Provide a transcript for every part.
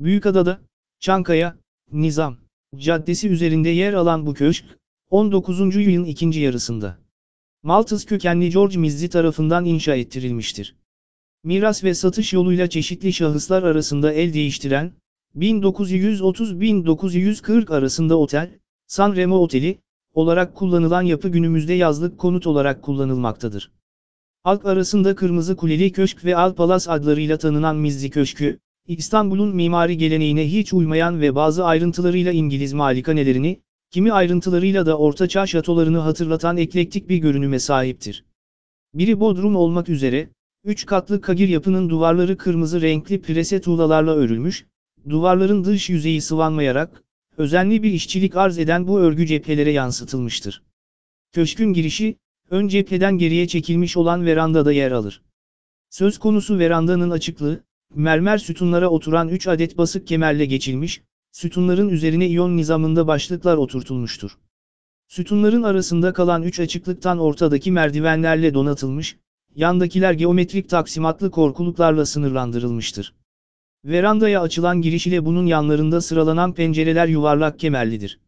Büyükada'da, Çankaya, Nizam, Caddesi üzerinde yer alan bu köşk, 19. yüzyılın ikinci yarısında Maltız kökenli George Mizzi tarafından inşa ettirilmiştir. Miras ve satış yoluyla çeşitli şahıslar arasında el değiştiren, 1930-1940 arasında otel, San Remo Oteli, olarak kullanılan yapı günümüzde yazlık konut olarak kullanılmaktadır. Halk arasında Kırmızı Kuleli Köşk ve Alpalas adlarıyla tanınan Mizzi Köşkü, İstanbul'un mimari geleneğine hiç uymayan ve bazı ayrıntılarıyla İngiliz malikanelerini, kimi ayrıntılarıyla da ortaçağ şatolarını hatırlatan eklektik bir görünüme sahiptir. Biri bodrum olmak üzere, üç katlı kagir yapının duvarları kırmızı renkli prese tuğlalarla örülmüş, duvarların dış yüzeyi sıvanmayarak, özenli bir işçilik arz eden bu örgü cephelere yansıtılmıştır. Köşkün girişi, ön cepheden geriye çekilmiş olan verandada yer alır. Söz konusu verandanın açıklığı, mermer sütunlara oturan 3 adet basık kemerle geçilmiş, sütunların üzerine iyon nizamında başlıklar oturtulmuştur. Sütunların arasında kalan 3 açıklıktan ortadaki merdivenlerle donatılmış, yandakiler geometrik taksimatlı korkuluklarla sınırlandırılmıştır. Verandaya açılan giriş ile bunun yanlarında sıralanan pencereler yuvarlak kemerlidir.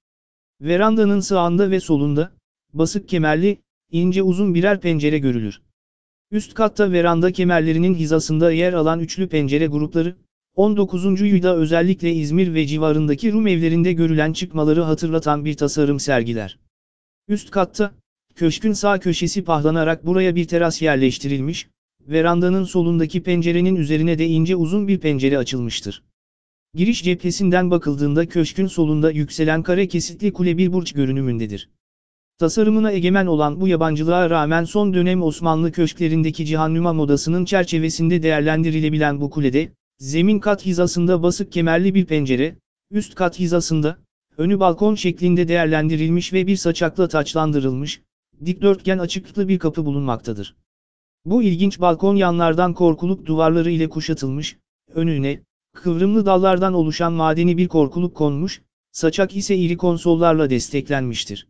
Verandanın sağında ve solunda, basık kemerli, ince uzun birer pencere görülür. Üst katta veranda kemerlerinin hizasında yer alan üçlü pencere grupları, 19. yüzyılda özellikle İzmir ve civarındaki Rum evlerinde görülen çıkmaları hatırlatan bir tasarım sergiler. Üst katta, köşkün sağ köşesi pahlanarak buraya bir teras yerleştirilmiş, verandanın solundaki pencerenin üzerine de ince uzun bir pencere açılmıştır. Giriş cephesinden bakıldığında köşkün solunda yükselen kare kesitli kule bir burç görünümündedir. Tasarımına egemen olan bu yabancılığa rağmen son dönem Osmanlı köşklerindeki cihannuma modasının çerçevesinde değerlendirilebilen bu kulede, zemin kat hizasında basık kemerli bir pencere, üst kat hizasında, önü balkon şeklinde değerlendirilmiş ve bir saçakla taçlandırılmış, dikdörtgen açıklıklı bir kapı bulunmaktadır. Bu ilginç balkon yanlardan korkuluk duvarları ile kuşatılmış, önüne, kıvrımlı dallardan oluşan madeni bir korkuluk konmuş, saçak ise iri konsollarla desteklenmiştir.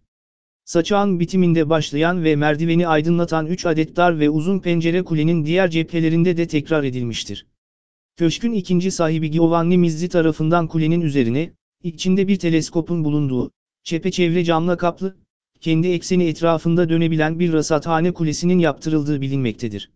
Saçağın bitiminde başlayan ve merdiveni aydınlatan 3 adet dar ve uzun pencere kulenin diğer cephelerinde de tekrar edilmiştir. Köşkün ikinci sahibi Giovanni Mizzi tarafından kulenin üzerine, içinde bir teleskopun bulunduğu, çepeçevre camla kaplı, kendi ekseni etrafında dönebilen bir rasathane kulesinin yaptırıldığı bilinmektedir.